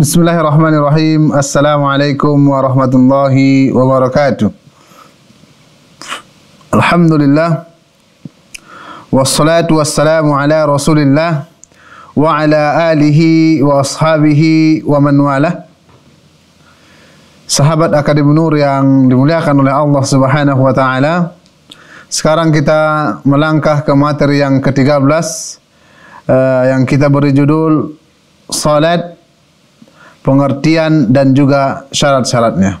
Bismillahirrahmanirrahim. Assalamualaikum warahmatullahi wabarakatuh. Alhamdulillah. Wassalatu wassalamu ala Rasulillah wa ala alihi wa ashabihi wa man walah. Sahabat Akademi Nur yang dimuliakan oleh Allah Subhanahu wa taala. Sekarang kita melangkah ke materi yang ke-13 uh, yang kita beri judul salat pengertian dan juga syarat-syaratnya.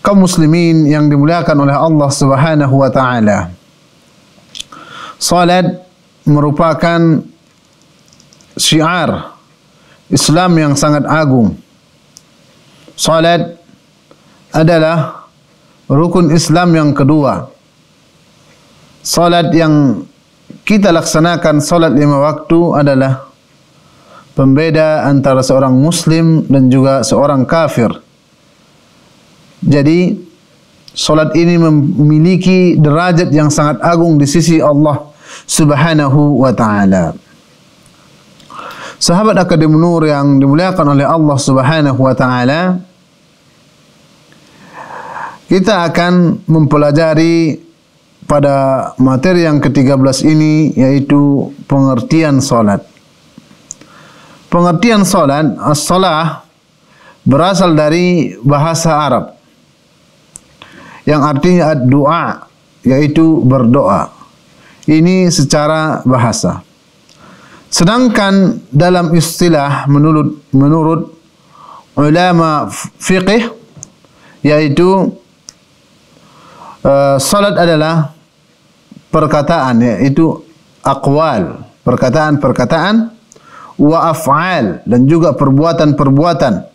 Kaum muslimin yang dimuliakan oleh Allah Subhanahu wa taala. Salat merupakan syiar Islam yang sangat agung. Salat adalah rukun Islam yang kedua. Salat yang kita laksanakan salat lima waktu adalah pembeda antara seorang muslim dan juga seorang kafir. Jadi solat ini memiliki derajat yang sangat agung di sisi Allah Subhanahu wa taala. Sahabat Akademi Nur yang dimuliakan oleh Allah Subhanahu wa taala, kita akan mempelajari pada materi yang ke-13 ini yaitu pengertian solat pengertian solat, as-salah berasal dari bahasa Arab yang artinya doa yaitu berdoa. Ini secara bahasa. Sedangkan dalam istilah menurut menurut ulama fiqih yaitu uh, salat adalah perkataan yaitu aqwal, perkataan-perkataan wa af'al dan juga perbuatan-perbuatan.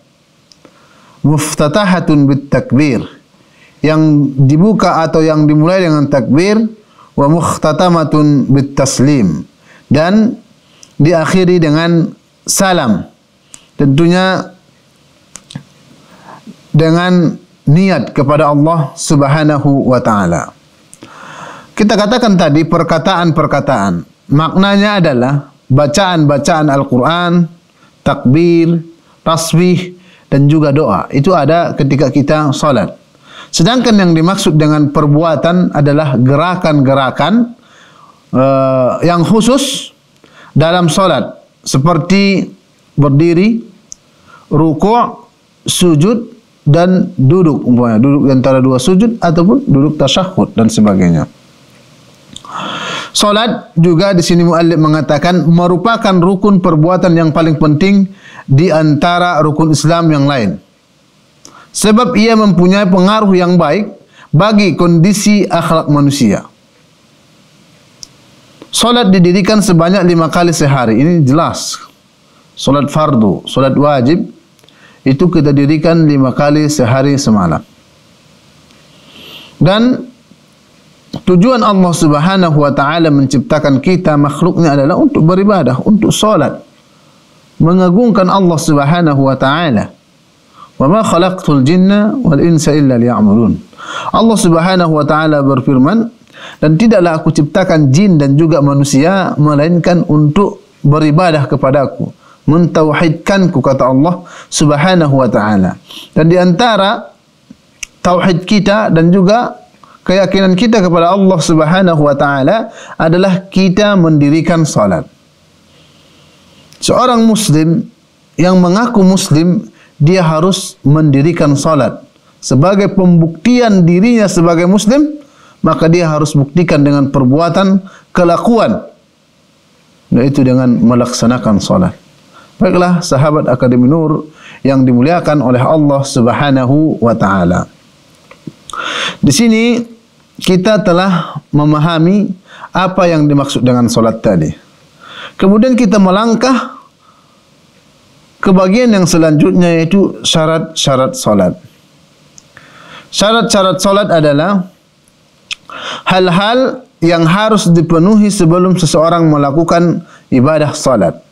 Muftatahatun bit takbir yang dibuka atau yang dimulai dengan takbir wa mukhtatamatun bit taslim dan diakhiri dengan salam. Tentunya dengan niat kepada Allah Subhanahu wa taala. Kita katakan tadi perkataan-perkataan. Maknanya adalah bacaan-bacaan Al-Quran, takbir, tasbih dan juga doa. Itu ada ketika kita salat. Sedangkan yang dimaksud dengan perbuatan adalah gerakan-gerakan uh, yang khusus dalam salat seperti berdiri, rukuk, sujud dan duduk umpamanya duduk antara dua sujud ataupun duduk tasyahud dan sebagainya. Salat juga di sini muallif mengatakan merupakan rukun perbuatan yang paling penting di antara rukun Islam yang lain. Sebab ia mempunyai pengaruh yang baik bagi kondisi akhlak manusia. Salat didirikan sebanyak lima kali sehari. Ini jelas. Salat fardu, salat wajib itu kita dirikan lima kali sehari semalam. Dan Tujuan Allah Subhanahu wa taala menciptakan kita makhluknya adalah untuk beribadah, untuk salat. Mengagungkan Allah Subhanahu wa taala. Wa ma khalaqtul jinna wal insa illa liya'budun. Allah Subhanahu wa taala berfirman, dan tidaklah aku ciptakan jin dan juga manusia melainkan untuk beribadah kepadaku, mentauhidkanku kata Allah Subhanahu wa taala. Dan di antara tauhid kita dan juga keyakinan kita kepada Allah Subhanahu wa taala adalah kita mendirikan salat. Seorang muslim yang mengaku muslim dia harus mendirikan salat sebagai pembuktian dirinya sebagai muslim maka dia harus buktikan dengan perbuatan kelakuan yaitu dengan melaksanakan salat. Baiklah sahabat Akademi Nur yang dimuliakan oleh Allah Subhanahu wa taala. Di sini kita telah memahami apa yang dimaksud dengan solat tadi. Kemudian kita melangkah ke bagian yang selanjutnya yaitu syarat-syarat solat. Syarat-syarat solat adalah hal-hal yang harus dipenuhi sebelum seseorang melakukan ibadah solat.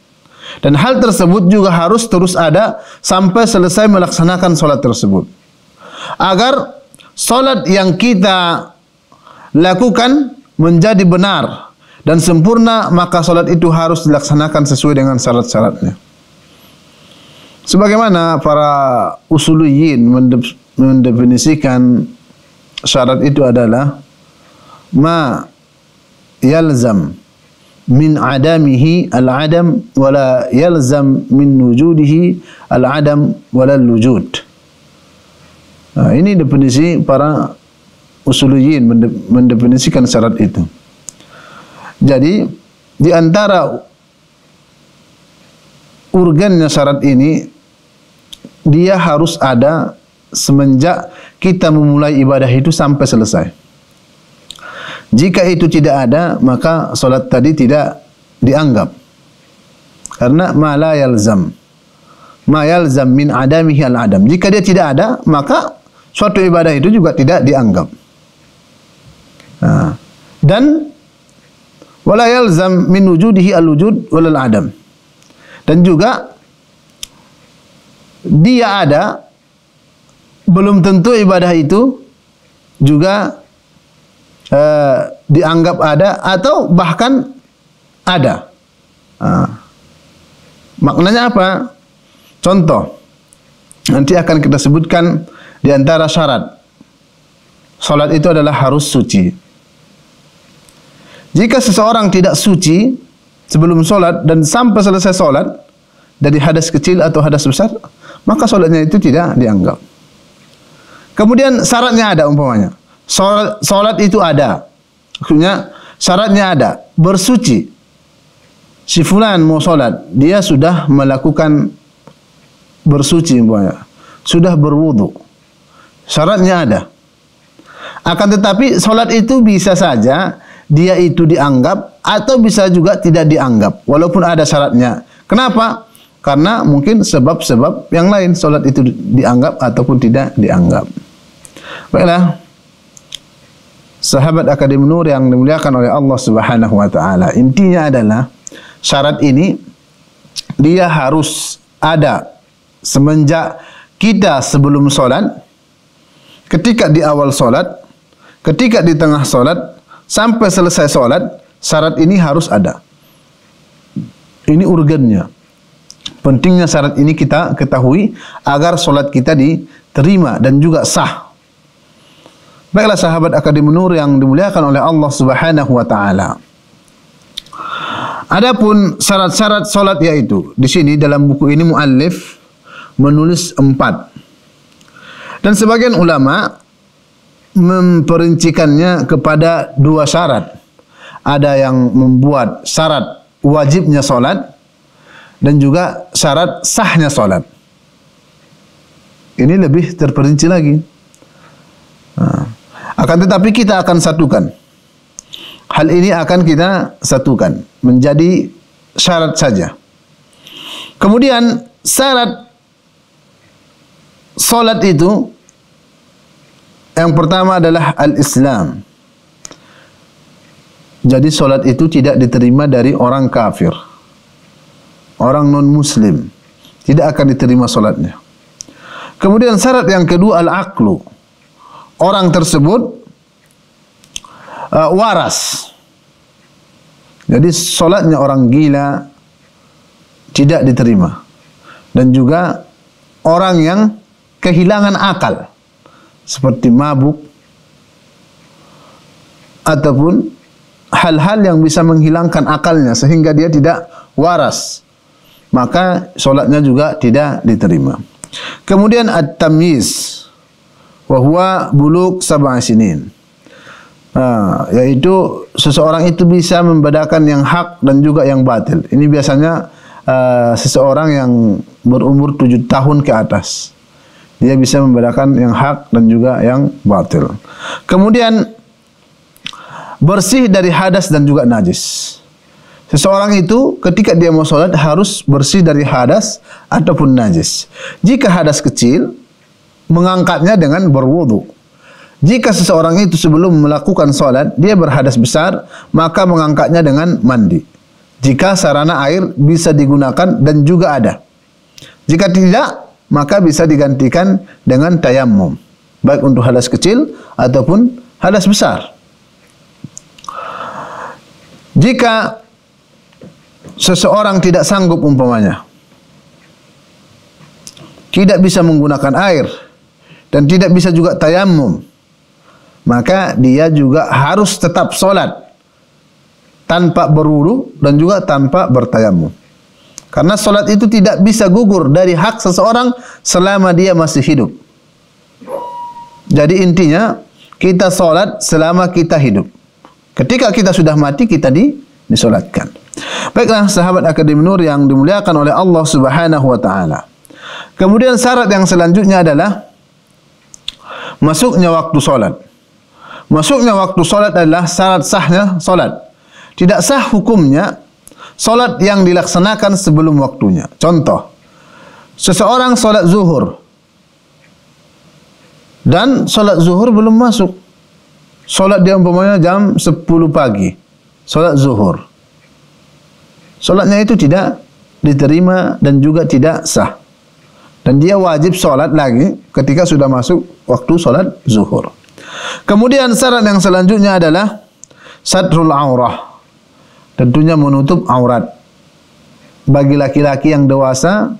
Dan hal tersebut juga harus terus ada sampai selesai melaksanakan solat tersebut. Agar solat yang kita lakukan menjadi benar dan sempurna maka salat itu harus dilaksanakan sesuai dengan syarat-syaratnya. sebagaimana para usuliyin mendefinisikan syarat itu adalah ma yalzam min adamihi al-adam wala yalzam min wujudihi al-adam wala al-wujud. Nah, ini definisi para usuliyin mendefinisikan syarat itu. Jadi di antara urgennya syarat ini dia harus ada semenjak kita memulai ibadah itu sampai selesai. Jika itu tidak ada, maka solat tadi tidak dianggap. Karena ma la yalzam. Ma yalzam min adamihi al-adam. Jika dia tidak ada, maka suatu ibadah itu juga tidak dianggap. Ha. Dan wala yalzam min wujudihi al-wujud wal adam. Dan juga dia ada belum tentu ibadah itu juga uh, dianggap ada atau bahkan ada. Uh, maknanya apa? Contoh, nanti akan kita sebutkan di antara syarat. Salat itu adalah harus suci. Jika seseorang tidak suci sebelum solat dan sampai selesai solat dari hadas kecil atau hadas besar, maka solatnya itu tidak dianggap. Kemudian syaratnya ada umpamanya. Salat, salat itu ada. Maksudnya syaratnya ada. Bersuci. Si fulan mau salat, dia sudah melakukan bersuci umpamanya. Sudah berwudu. Syaratnya ada. Akan tetapi salat itu bisa saja dia itu dianggap atau bisa juga tidak dianggap walaupun ada syaratnya. Kenapa? Karena mungkin sebab-sebab yang lain salat itu dianggap ataupun tidak dianggap. Baiklah, sahabat Akademi Nur yang dimuliakan oleh Allah Subhanahu wa taala. Intinya adalah syarat ini dia harus ada semenjak kita sebelum solat, ketika di awal solat, ketika di tengah solat, sampai selesai solat, syarat ini harus ada. Ini urgennya. Pentingnya syarat ini kita ketahui agar solat kita diterima dan juga sah. Baiklah sahabat Akademi Nur yang dimuliakan oleh Allah Subhanahu wa taala. Adapun syarat-syarat salat yaitu di sini dalam buku ini muallif menulis empat. Dan sebagian ulama memperincikannya kepada dua syarat. Ada yang membuat syarat wajibnya salat dan juga syarat sahnya salat. Ini lebih terperinci lagi. Nah. Akan tetapi kita akan satukan. Hal ini akan kita satukan menjadi syarat saja. Kemudian syarat solat itu yang pertama adalah al-Islam. Jadi solat itu tidak diterima dari orang kafir. Orang non-muslim. Tidak akan diterima solatnya. Kemudian syarat yang kedua al-aqlu orang tersebut uh, waras. Jadi solatnya orang gila tidak diterima. Dan juga orang yang kehilangan akal. Seperti mabuk. Ataupun hal-hal yang bisa menghilangkan akalnya sehingga dia tidak waras. Maka solatnya juga tidak diterima. Kemudian at-tamyiz wahwa buluk sabah sinin. Ha, yaitu seseorang itu bisa membedakan yang hak dan juga yang batil. Ini biasanya uh, seseorang yang berumur tujuh tahun ke atas. Dia bisa membedakan yang hak dan juga yang batil. Kemudian bersih dari hadas dan juga najis. Seseorang itu ketika dia mau sholat harus bersih dari hadas ataupun najis. Jika hadas kecil, mengangkatnya dengan berwudu. Jika seseorang itu sebelum melakukan solat, dia berhadas besar, maka mengangkatnya dengan mandi. Jika sarana air bisa digunakan dan juga ada. Jika tidak, maka bisa digantikan dengan tayammum. Baik untuk hadas kecil ataupun hadas besar. Jika seseorang tidak sanggup umpamanya, tidak bisa menggunakan air dan tidak bisa juga tayamum maka dia juga harus tetap solat tanpa berwudu dan juga tanpa bertayamum karena solat itu tidak bisa gugur dari hak seseorang selama dia masih hidup jadi intinya kita solat selama kita hidup ketika kita sudah mati kita di disolatkan baiklah sahabat akademi nur yang dimuliakan oleh Allah Subhanahu wa taala Kemudian syarat yang selanjutnya adalah masuknya waktu solat. Masuknya waktu solat adalah syarat sahnya solat. Tidak sah hukumnya solat yang dilaksanakan sebelum waktunya. Contoh, seseorang solat zuhur dan solat zuhur belum masuk. Solat dia umpamanya jam 10 pagi. Solat zuhur. Solatnya itu tidak diterima dan juga tidak sah dan dia wajib solat lagi ketika sudah masuk waktu solat zuhur. Kemudian syarat yang selanjutnya adalah satrul aurah. Tentunya menutup aurat. Bagi laki-laki yang dewasa,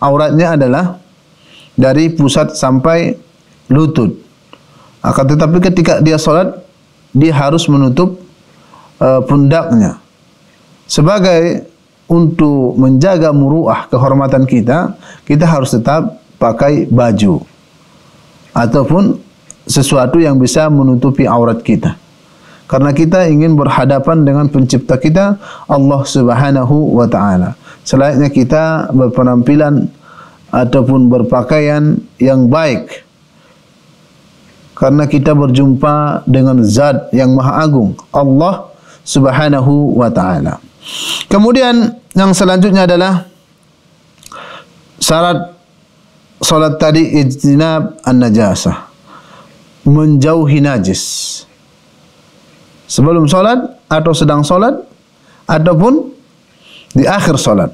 auratnya adalah dari pusat sampai lutut. Akan tetapi ketika dia solat, dia harus menutup uh, pundaknya. Sebagai untuk menjaga muruah kehormatan kita, kita harus tetap pakai baju ataupun sesuatu yang bisa menutupi aurat kita. Karena kita ingin berhadapan dengan pencipta kita Allah Subhanahu wa taala. Selayaknya kita berpenampilan ataupun berpakaian yang baik. Karena kita berjumpa dengan zat yang maha agung, Allah Subhanahu wa taala. Kemudian yang selanjutnya adalah syarat solat tadi ijtinab an-najasah. Menjauhi najis. Sebelum solat atau sedang solat ataupun di akhir solat.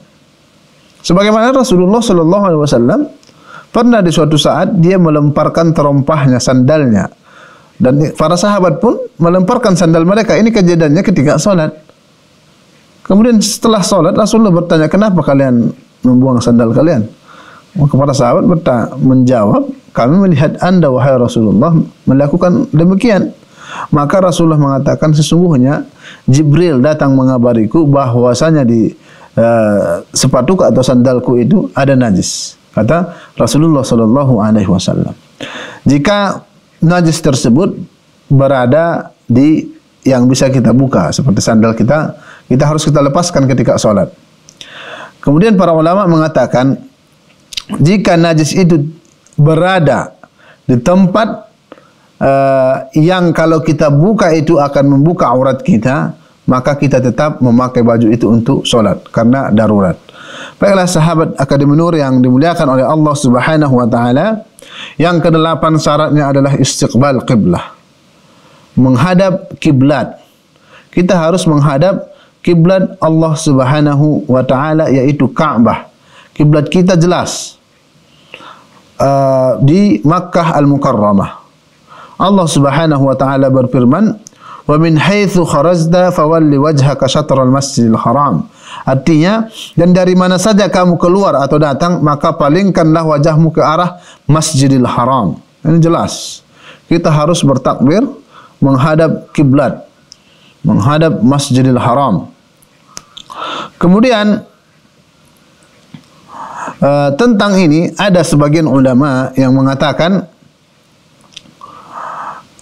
Sebagaimana Rasulullah sallallahu alaihi wasallam pernah di suatu saat dia melemparkan terompahnya sandalnya dan para sahabat pun melemparkan sandal mereka ini kejadiannya ketika solat. Kemudian setelah solat Rasulullah bertanya kenapa kalian membuang sandal kalian? Maka para sahabat bertanya, menjawab kami melihat anda wahai Rasulullah melakukan demikian. Maka Rasulullah mengatakan sesungguhnya Jibril datang mengabariku bahwasanya di uh, sepatuku atau sandalku itu ada najis. Kata Rasulullah sallallahu alaihi wasallam. Jika najis tersebut berada di yang bisa kita buka seperti sandal kita kita harus kita lepaskan ketika solat. Kemudian para ulama mengatakan jika najis itu berada di tempat uh, yang kalau kita buka itu akan membuka aurat kita, maka kita tetap memakai baju itu untuk solat karena darurat. Baiklah sahabat Akademi Nur yang dimuliakan oleh Allah Subhanahu wa taala, yang kedelapan syaratnya adalah istiqbal qiblah. Menghadap kiblat. Kita harus menghadap kiblat Allah Subhanahu wa taala yaitu Ka'bah. Kiblat kita jelas. Uh, di Makkah Al-Mukarramah. Allah Subhanahu wa taala berfirman, "Wa min haitsu kharajta fawalli wajhaka syatr al-Masjidil Haram." Artinya, dan dari mana saja kamu keluar atau datang, maka palingkanlah wajahmu ke arah Masjidil Haram. Ini jelas. Kita harus bertakbir menghadap kiblat, menghadap Masjidil Haram. Kemudian uh, tentang ini ada sebagian ulama yang mengatakan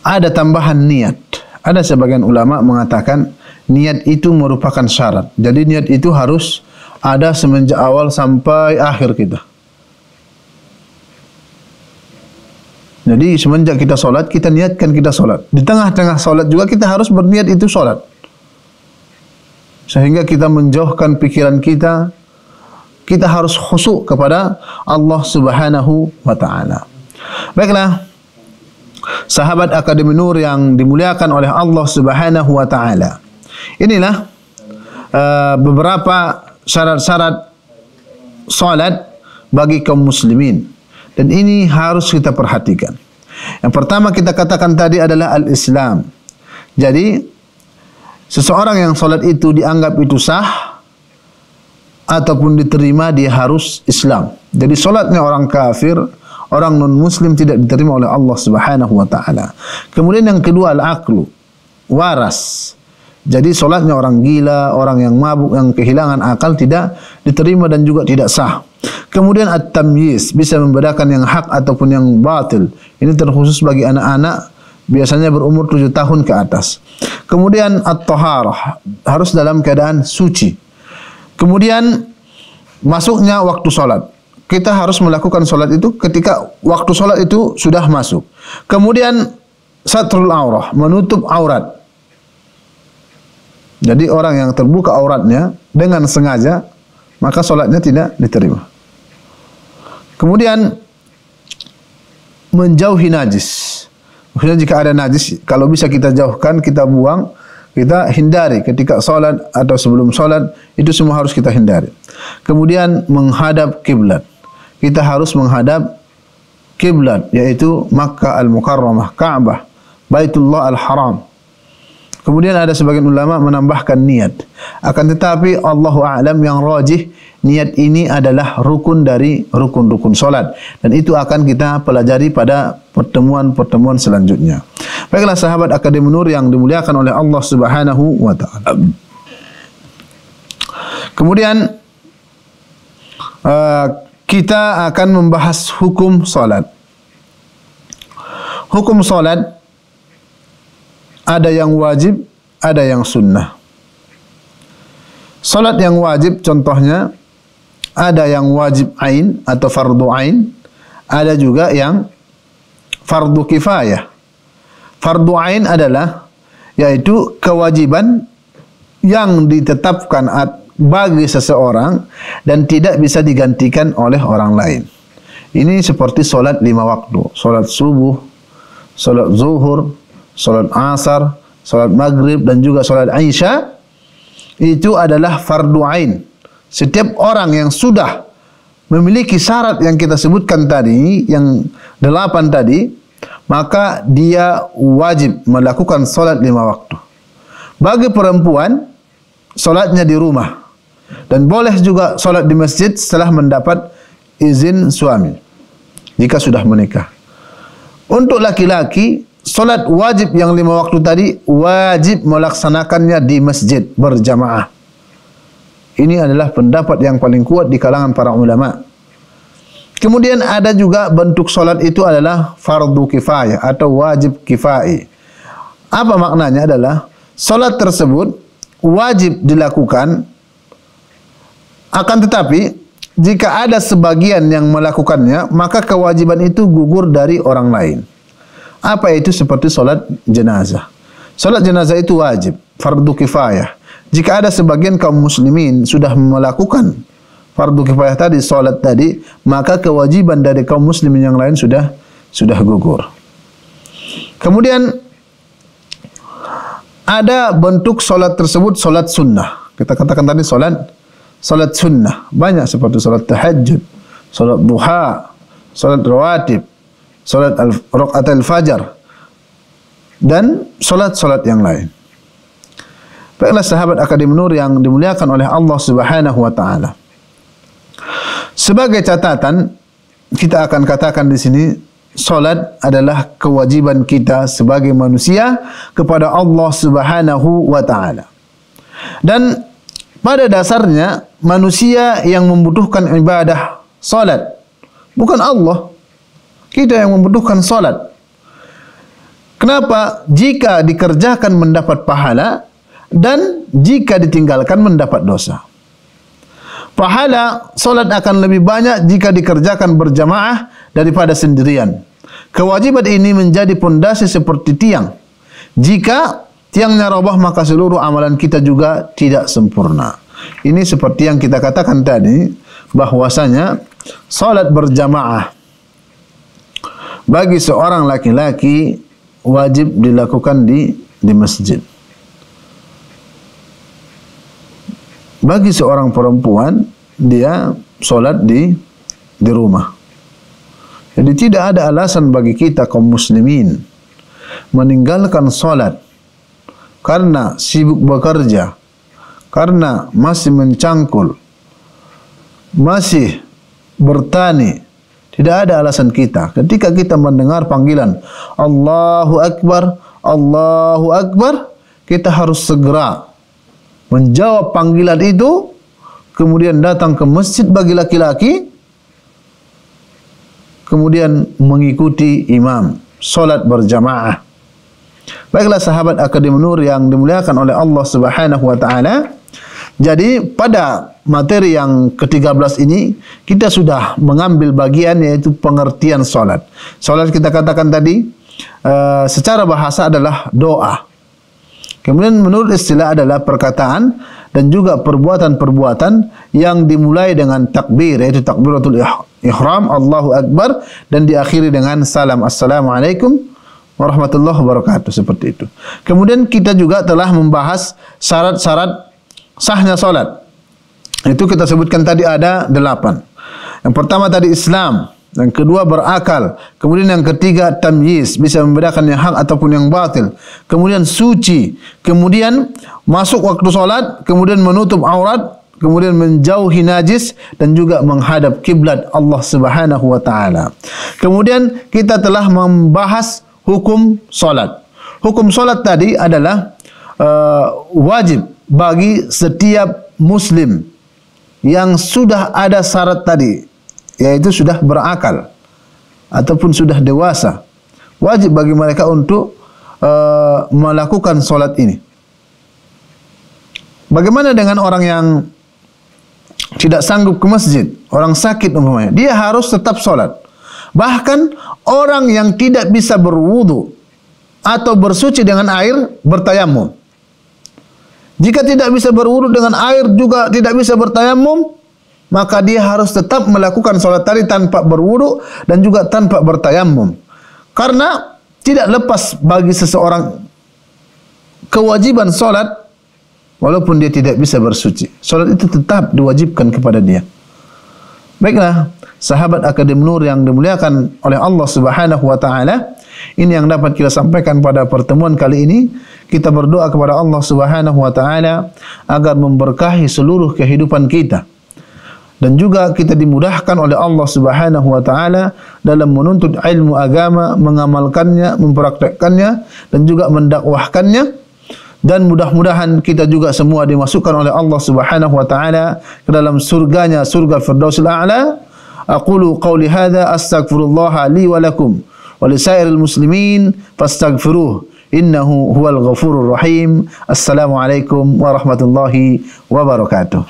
ada tambahan niat. Ada sebagian ulama mengatakan niat itu merupakan syarat. Jadi niat itu harus ada semenjak awal sampai akhir kita. Jadi semenjak kita solat, kita niatkan kita solat. Di tengah-tengah solat juga kita harus berniat itu solat sehingga kita menjauhkan pikiran kita kita harus khusyuk kepada Allah Subhanahu wa taala. Baiklah. Sahabat Akademi Nur yang dimuliakan oleh Allah Subhanahu wa taala. Inilah uh, beberapa syarat-syarat salat bagi kaum muslimin dan ini harus kita perhatikan. Yang pertama kita katakan tadi adalah al-Islam. Jadi seseorang yang solat itu dianggap itu sah ataupun diterima dia harus Islam Jadi solatnya orang kafir, orang non muslim tidak diterima oleh Allah Subhanahu wa taala. Kemudian yang kedua al-aqlu, waras. Jadi solatnya orang gila, orang yang mabuk, yang kehilangan akal tidak diterima dan juga tidak sah. Kemudian at-tamyiz bisa membedakan yang hak ataupun yang batil. Ini terkhusus bagi anak-anak biasanya berumur tujuh tahun ke atas. Kemudian at-taharah harus dalam keadaan suci. Kemudian masuknya waktu solat. Kita harus melakukan solat itu ketika waktu solat itu sudah masuk. Kemudian satrul aurah, menutup aurat. Jadi orang yang terbuka auratnya dengan sengaja maka solatnya tidak diterima. Kemudian menjauhi najis. Maksudnya jika ada najis, kalau bisa kita jauhkan, kita buang, kita hindari ketika solat atau sebelum solat itu semua harus kita hindari. Kemudian menghadap kiblat. Kita harus menghadap kiblat yaitu Makkah Al-Mukarramah, Ka'bah, Baitullah Al-Haram. Kemudian ada sebagian ulama menambahkan niat. Akan tetapi Allah a'lam yang rajih niat ini adalah rukun dari rukun-rukun solat dan itu akan kita pelajari pada pertemuan-pertemuan selanjutnya. Baiklah sahabat Akademi Nur yang dimuliakan oleh Allah Subhanahu wa taala. Kemudian uh, kita akan membahas hukum solat. Hukum solat ada yang wajib, ada yang sunnah. Salat yang wajib contohnya ada yang wajib ain atau fardu ain, ada juga yang fardu kifayah. Fardu ain adalah yaitu kewajiban yang ditetapkan bagi seseorang dan tidak bisa digantikan oleh orang lain. Ini seperti solat lima waktu, solat subuh, solat zuhur, solat asar, solat maghrib dan juga solat aisyah itu adalah fardu ain. Setiap orang yang sudah memiliki syarat yang kita sebutkan tadi, yang delapan tadi, maka dia wajib melakukan solat lima waktu. Bagi perempuan, solatnya di rumah. Dan boleh juga solat di masjid setelah mendapat izin suami. Jika sudah menikah. Untuk laki-laki, solat wajib yang lima waktu tadi wajib melaksanakannya di masjid berjamaah. Ini adalah pendapat yang paling kuat di kalangan para ulama. Kemudian ada juga bentuk solat itu adalah fardu kifayah atau wajib kifai. Apa maknanya adalah solat tersebut wajib dilakukan akan tetapi jika ada sebagian yang melakukannya maka kewajiban itu gugur dari orang lain. Apa itu seperti solat jenazah? Solat jenazah itu wajib, fardu kifayah. Jika ada sebagian kaum muslimin sudah melakukan fardu kifayah tadi, solat tadi, maka kewajiban dari kaum muslimin yang lain sudah sudah gugur. Kemudian ada bentuk solat tersebut solat sunnah. Kita katakan tadi solat solat sunnah. Banyak seperti solat tahajud, solat duha, solat rawatib, solat rakaat al-fajar dan solat-solat yang lain. Baiklah sahabat Akademi Nur yang dimuliakan oleh Allah Subhanahu wa taala. Sebagai catatan kita akan katakan di sini solat adalah kewajiban kita sebagai manusia kepada Allah Subhanahu wa taala. Dan pada dasarnya manusia yang membutuhkan ibadah solat bukan Allah kita yang membutuhkan solat. Kenapa? Jika dikerjakan mendapat pahala dan jika ditinggalkan mendapat dosa. Pahala solat akan lebih banyak jika dikerjakan berjamaah daripada sendirian. Kewajiban ini menjadi pondasi seperti tiang. Jika tiangnya robah maka seluruh amalan kita juga tidak sempurna. Ini seperti yang kita katakan tadi bahwasanya solat berjamaah bagi seorang laki-laki wajib dilakukan di di masjid. Bagi seorang perempuan dia solat di di rumah. Jadi tidak ada alasan bagi kita kaum muslimin meninggalkan solat karena sibuk bekerja, karena masih mencangkul, masih bertani. Tidak ada alasan kita. Ketika kita mendengar panggilan Allahu Akbar, Allahu Akbar, kita harus segera menjawab panggilan itu, kemudian datang ke masjid bagi laki-laki, kemudian mengikuti imam, solat berjamaah. Baiklah sahabat Akademi Nur yang dimuliakan oleh Allah Subhanahu wa taala. Jadi pada materi yang ke-13 ini kita sudah mengambil bagian yaitu pengertian solat. Solat kita katakan tadi uh, secara bahasa adalah doa. Kemudian menurut istilah adalah perkataan dan juga perbuatan-perbuatan yang dimulai dengan takbir yaitu takbiratul ihram Allahu akbar dan diakhiri dengan salam assalamualaikum warahmatullahi wabarakatuh seperti itu. Kemudian kita juga telah membahas syarat-syarat sahnya solat. Itu kita sebutkan tadi ada delapan. Yang pertama tadi Islam, yang kedua berakal, kemudian yang ketiga tamyiz, bisa membedakan yang hak ataupun yang batil. Kemudian suci, kemudian masuk waktu solat, kemudian menutup aurat, kemudian menjauhi najis dan juga menghadap kiblat Allah Subhanahu wa taala. Kemudian kita telah membahas hukum solat. Hukum solat tadi adalah uh, wajib bagi setiap muslim yang sudah ada syarat tadi yaitu sudah berakal ataupun sudah dewasa wajib bagi mereka untuk uh, melakukan solat ini bagaimana dengan orang yang tidak sanggup ke masjid orang sakit umpamanya dia harus tetap solat bahkan orang yang tidak bisa berwudu atau bersuci dengan air bertayamum jika tidak bisa berwudu dengan air juga tidak bisa bertayamum, maka dia harus tetap melakukan solat tadi tanpa berwudu dan juga tanpa bertayamum. Karena tidak lepas bagi seseorang kewajiban solat walaupun dia tidak bisa bersuci. Solat itu tetap diwajibkan kepada dia. Baiklah, sahabat Akademi Nur yang dimuliakan oleh Allah Subhanahu wa taala, ini yang dapat kita sampaikan pada pertemuan kali ini. Kita berdoa kepada Allah Subhanahu wa taala agar memberkahi seluruh kehidupan kita. Dan juga kita dimudahkan oleh Allah Subhanahu wa taala dalam menuntut ilmu agama, mengamalkannya, mempraktekkannya dan juga mendakwahkannya dan mudah-mudahan kita juga semua dimasukkan oleh Allah Subhanahu wa taala ke dalam surganya surga Firdausil A'la. أقول قولي هذا أستغفر الله لي ولكم ولسائر المسلمين فاستغفروه إنه هو الغفور الرحيم. السلام عليكم ورحمة الله وبركاته.